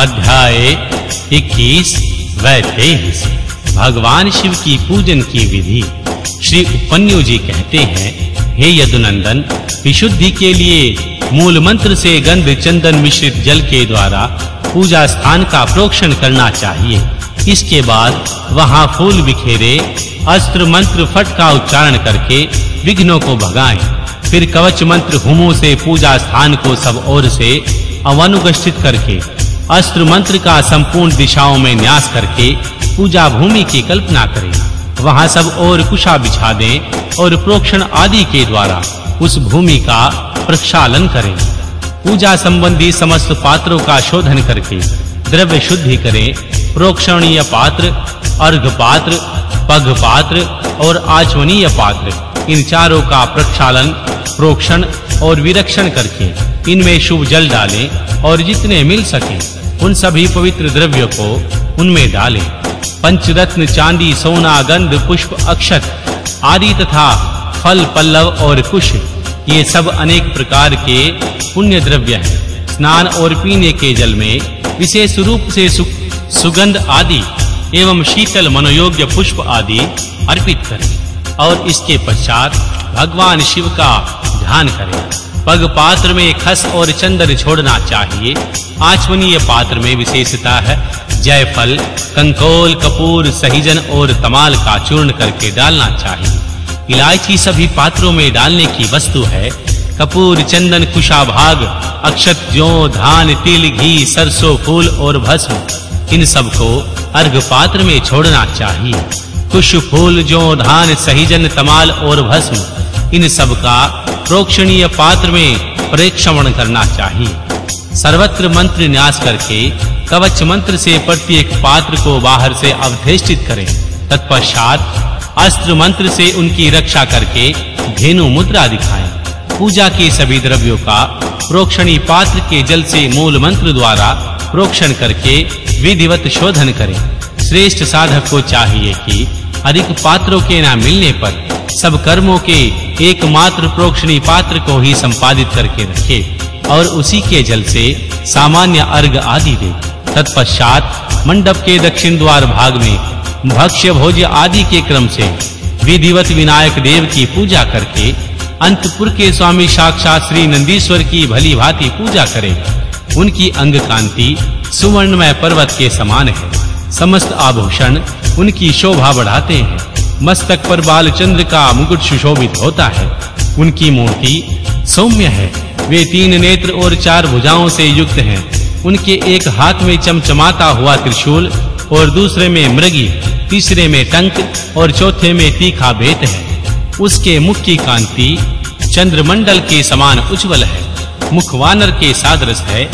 अध्याय 21 व 23 भगवान शिव की पूजन की विधि। श्री उपन्यु जी कहते हैं, हे यदुनंदन, विशुद्धि के लिए मूल मंत्र से गंध चंदन मिश्रित जल के द्वारा पूजा स्थान का प्रोक्षण करना चाहिए। इसके बाद वहाँ फूल बिखेरे, अस्त्र मंत्र फट का उच्चारण करके विघ्नों को भगाएँ। फिर कवच मंत्र हुमों से पूजा स्थान को सब ओर से अवनुगष्ठित करके अस्त्र मंत्र का संपूर्ण दिशाओं में न्यास करके पूजा भूमि की कल्पना करें। वहाँ सब और कुशा बिछा दें और प्रोक्षण आदि के द्वारा उस भूमि का प्रक्षालन करें। पूजा संबंधी समस्त पात्रों का शोधन करके द्रव्य शुद्धि करें। प्रोक्षणीय पात्र, अर्घ पात्र, पग पात्र और आचमनीय पात्र, इन चारों का प्रक्षालन, प्रोक्षण और विरक्षण करके इनमें शुभ जल डालें और जितने मिल सके उन सभी पवित्र द्रव्यों को उनमें डालें। पंचरत्न चांदी सोना गंध पुष्प अक्षत आदि तथा फल पल्लव और कुश ये सब अनेक प्रकार के पुण्य द्रव्य हैं। स्नान और पीने के जल में विशेष रूप से सु, सुगंध आदि एवं शीतल मनोयोग्य पुष्प आदि अर्पित करें और इसके पश्चात भगवान शिव का ध्यान करें। पग पात्र में खस और चंदन छोड़ना चाहिए। आचमनीय पात्र में विशेषता है, जयफल, कंकोल, कपूर, सहीजन और तमाल का चूर्ण करके डालना चाहिए। इलायची सभी पात्रों में डालने की वस्तु है। कपूर, चंदन कुशा भाग अक्षत जौ धान, तिल, घी, सरसों, फूल और भस्म, इन सबको अर्घ पात्र में छोड़ना चाहिए। कुश फूल जौ धान, सहीजन, तमाल और भस्म इन सब का प्रोक्षणीय पात्र में प्रेक्षण करना चाहिए। सर्वत्र मंत्र न्यास करके कवच मंत्र से प्रत्येक पात्र को बाहर से अवधेष्टित करें। तत्पश्चात अस्त्र मंत्र से उनकी रक्षा करके धेनु मुद्रा दिखाएँ। पूजा के सभी द्रव्यों का प्रोक्षणी पात्र के जल से मूल मंत्र द्वारा प्रोक्षण करके विधिवत शोधन करें। श्रेष्ठ साधक को चाहिए कि अधिक पात्रों के न मिलने पर सब कर्मों के एकमात्र प्रोक्षणी पात्र को ही संपादित करके रखे और उसी के जल से सामान्य अर्घ आदि दे। तत्पश्चात मंडप के दक्षिण द्वार भाग में भक्ष्य भोज्य आदि के क्रम से विधिवत विनायक देव की पूजा करके अंतपुर के स्वामी साक्षात श्री नंदीश्वर की भली भांति पूजा करें। उनकी अंग कांति सुवर्णमय पर्वत के समान है। समस्त आभूषण उनकी शोभा बढ़ाते हैं। मस्तक पर बालचंद्र का मुकुट सुशोभित होता है। उनकी मूर्ति सौम्य है। वे तीन नेत्र और चार भुजाओं से युक्त हैं। उनके एक हाथ में चमचमाता हुआ त्रिशूल और दूसरे में मृगी, तीसरे में टंक और चौथे में तीखा बेत है। उसके मुख की कांति चंद्रमंडल के समान उज्जवल है। मुख वानर के सादृश है।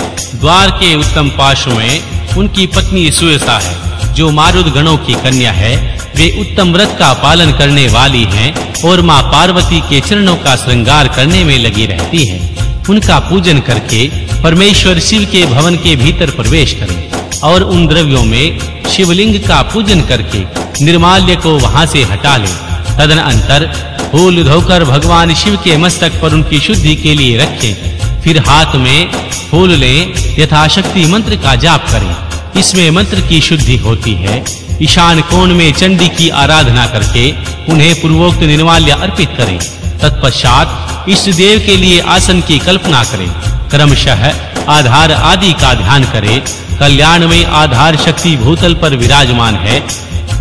द्वार के उत्तम पार्श्व में उनकी पत्नी सुयसा है, जो मारुद गणों की कन्या है। वे उत्तम व्रत का पालन करने वाली हैं और माँ पार्वती के चरणों का श्रृंगार करने में लगी रहती हैं। उनका पूजन करके परमेश्वर शिव के भवन के भीतर प्रवेश करें और उन द्रव्यों में शिवलिंग का पूजन करके निर्माल्य को वहाँ से हटा लें। तदनंतर फूल धोकर भगवान शिव के मस्तक पर उनकी शुद्धि के लिए रखें। फिर हाथ में फूल लें, यथाशक्ति मंत्र का जाप करें। इसमें मंत्र की शुद्धि होती है। ईशान कोण में चंडी की आराधना करके उन्हें पूर्वोक्त निर्माल्य अर्पित करें। तत्पश्चात इष्ट देव के लिए आसन की कल्पना करें। क्रमशः आधार आदि का ध्यान करें। कल्याण में आधार शक्ति भूतल पर विराजमान है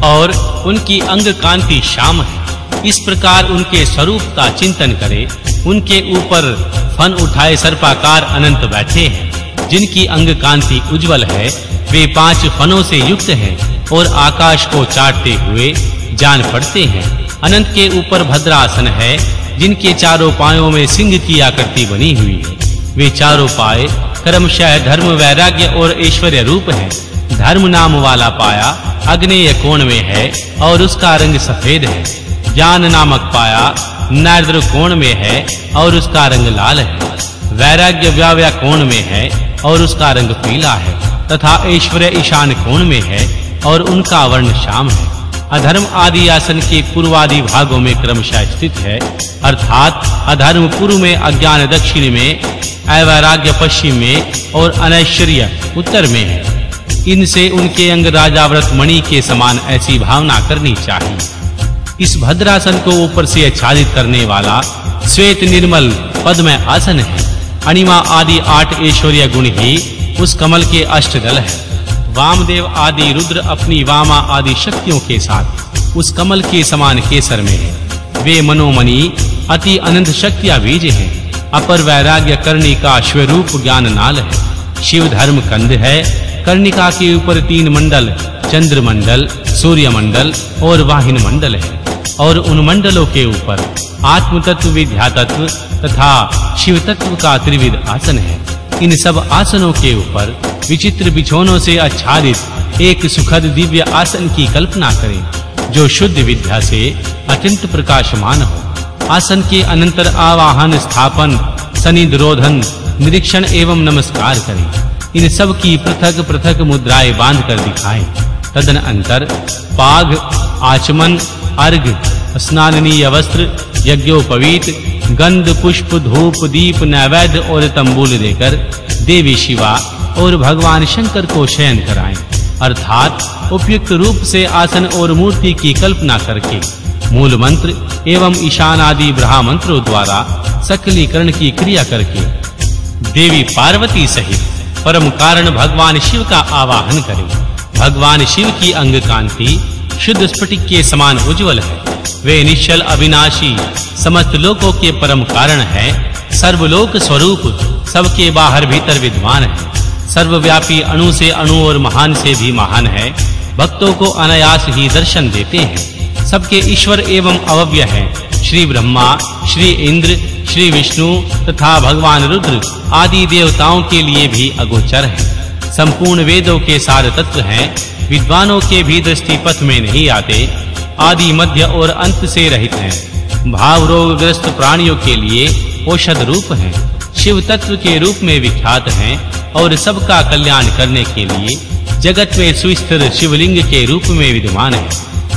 और उनकी अंग कांति श्याम है। इस प्रकार उनके स्वरूप का चिंतन करें। उनके ऊपर फन उठाए सर्पाकार अनंत बैठे हैं। जिनकी अंग कांति उज्जवल है वे पाँच फनों से युक्त हैं और आकाश को चाटते हुए जान पड़ते हैं। अनंत के ऊपर भद्रासन है, जिनके चारों पायों में सिंह की आकृति बनी हुई है। वे चारों पाए कर्मशः धर्म, वैराग्य और ऐश्वर्य रूप हैं। धर्म नाम वाला पाया अग्नेय कोण में है और उसका रंग सफ़ेद है। ज्ञान नामक पाया नैद्र कोण में है और उसका रंग लाल है। वैराग्य व्याव्या कोण में है और उसका रंग पीला है। तथा ऐश्वर्य ईशान कोण में है और उनका वर्ण श्याम है। अधर्म आदि आसन के पूर्वादि भागों में क्रमशः स्थित है। अर्थात अधर्म पूर्व में, अज्ञान दक्षिण में, अवैराग्य पश्चिम में और अनैश्वर्य उत्तर में है। इनसे उनके अंग राजाव्रत मणि के समान ऐसी भावना करनी चाहिए। इस भद्रासन को ऊपर से आच्छादित करने वाला श्वेत निर्मल पद्म आसन है। अणिमा आदि आठ ऐश्वर्य गुण ही उस कमल के अष्टदल है। वामदेव आदि रुद्र अपनी वामा आदि शक्तियों के साथ उस कमल के समान केसर में है। वे मनोमनी, अति अनंत शक्तियाँ बीज हैं। अपर वैराग्य कर्णिका स्वरूप ज्ञान नाल है। शिव धर्म कंद है। कर्णिका के ऊपर तीन मंडल चंद्र मंडल सूर्य मंडल और वाहिन मंडल है। और उन मंडलों के ऊपर आत्म तत्व विद्या तत्व तथा शिव तत्व का त्रिविध आसन है। इन सब आसनों के ऊपर विचित्र बिछोनों से आच्छादित एक सुखद दिव्य आसन की कल्पना करें, जो शुद्ध विद्या से अत्यंत प्रकाशमान हो। आसन के अनंतर आवाहन, स्थापन सनिद्रोधन निरीक्षण एवं नमस्कार करें। इन सब की पृथक-पृथक मुद्राएँ बाँध कर दिखाएँ। तदन अंतर पाग, आचमन, अर्घ, स्नाननीय वस्त्र, यज्ञोपवीत गंध, पुष्प, धूप, दीप नैवेद्य और तंबूल देकर देवी शिवा और भगवान शंकर को शयन कराएँ। अर्थात उपयुक्त रूप से आसन और मूर्ति की कल्पना करके मूल मंत्र एवं ईशान आदि ब्रह्म मंत्रों द्वारा सकलीकरण की क्रिया करके देवी पार्वती सहित परम कारण भगवान शिव का आवाहन करें। भगवान शिव की अंग कांति शुद्ध स्फटिक के समान उज्जवल है। वे निश्चल अविनाशी समस्त लोकों के परम कारण है। सर्वलोक स्वरूप सबके बाहर भीतर विद्वान है। सर्वव्यापी अणु से अणु और महान से भी महान है। भक्तों को अनायास ही दर्शन देते हैं। सबके ईश्वर एवं अवव्य है। श्री ब्रह्मा, श्री इंद्र, श्री विष्णु तथा भगवान रुद्र आदि देवताओं के लिए भी अगोचर है। संपूर्ण वेदों के सार तत्व हैं। विद्वानों के भी दृष्टि पथ में नहीं आते, आदि मध्य और अंत से रहित हैं। भाव रोग ग्रस्त प्राणियों के लिए औषध रूप हैं। शिव तत्व के रूप में विख्यात हैं और सबका कल्याण करने के लिए जगत में सुस्थिर शिवलिंग के रूप में विद्यमान है।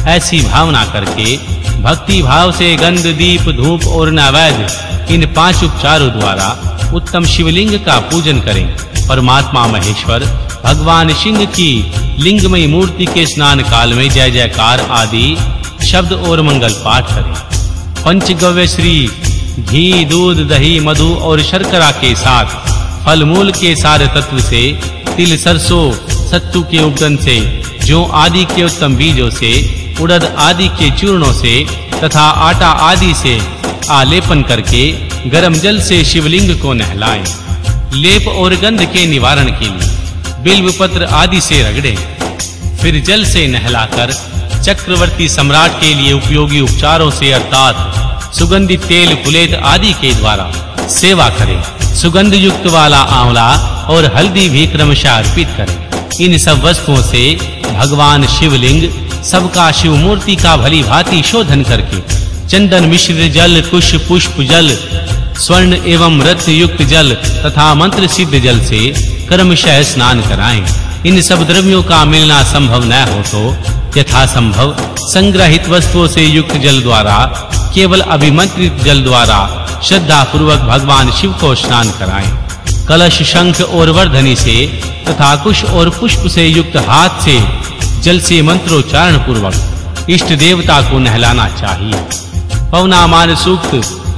ऐसी भावना करके भक्ति भाव से गंध, दीप, धूप और नैवेद्य, इन पाँच उपचारों द्वारा उत्तम शिवलिंग का पूजन करें। परमात्मा महेश्वर, भगवान सिंह की लिंगमयी मूर्ति के स्नान काल में जय जयकार आदि शब्द और मंगल पाठ करें। पंचगव्य श्री घी, दूध, दही, मधु और शर्करा के साथ फल मूल के सारे तत्व से, तिल, सरसों, सत्तू के उपदन से जो आदि के उत्तम बीजों से, उड़द आदि के चूर्णों से तथा आटा आदि से आलेपन करके गरम जल से शिवलिंग को नहलाएँ। लेप और गंध के निवारण के लिए बिल्व पत्र आदि से रगड़े। फिर जल से नहलाकर चक्रवर्ती सम्राट के लिए उपयोगी उपचारों से अर्थात सुगंधित तेल फुलेत आदि के द्वारा सेवा करें। सुगंध युक्त वाला आंवला और हल्दी भी क्रमशः अर्पित करें। इन सब वस्तुओं से भगवान शिवलिंग, सबका शिव मूर्ति का भली भांति शोधन करके चंदन मिश्र जल, कुश पुष्प जल, स्वर्ण एवं रत्न युक्त जल तथा मंत्र सिद्ध जल से कर्मशः स्नान कराएँ। इन सब द्रव्यों का मिलना संभव न हो तो यथा संभव संग्रहित वस्तुओं से युक्त जल द्वारा, केवल अभिमंत्रित जल द्वारा श्रद्धा पूर्वक भगवान शिव को स्नान कराएँ। कलश शंख और वर्धनी से तथा कुश और पुष्प से युक्त हाथ से जल से मंत्रोच्चारण पूर्वक इष्ट देवता को नहलाना चाहिए। पवनामान सूक्त,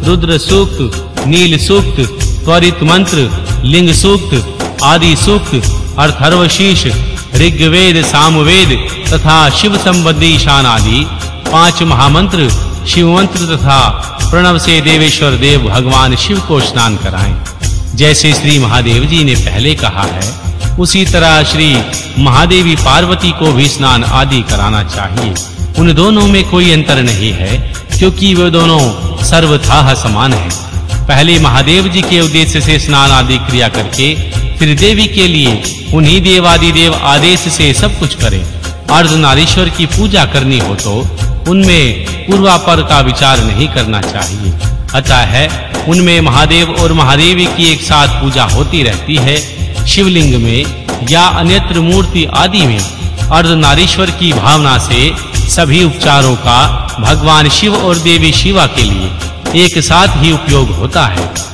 रुद्र सूक्त, नील सूक्त त्वरित मंत्र, लिंग सूक्त, आदि सूक्त अर्थर्वशीष ऋग्वेद, सामवेद तथा शिव संबंधी ईशान आदि पाँच महामंत्र, शिव मंत्र तथा प्रणव से देवेश्वर देव भगवान शिव को स्नान कराएँ। जैसे श्री महादेव जी ने पहले कहा है, उसी तरह श्री महादेवी पार्वती को भी स्नान आदि कराना चाहिए। उन दोनों में कोई अंतर नहीं है, क्योंकि वे दोनों सर्वथा समान हैं। पहले महादेव जी के उद्देश्य से स्नान आदि क्रिया करके, फिर देवी के लिए उन्हीं देवादि देव आदेश से सब कुछ करें। अर्धनारीश्वर की पूजा करनी हो तो उनमें पूर्वापर का विचार नहीं करना चाहिए। अतः है, उनमें महादेव और महादेवी की एक साथ पूजा होती रहती है। शिवलिंग में या अन्यत्र मूर्ति आदि में अर्धनारीश्वर की भावना से सभी उपचारों का भगवान शिव और देवी शिवा के लिए एक साथ ही उपयोग होता है।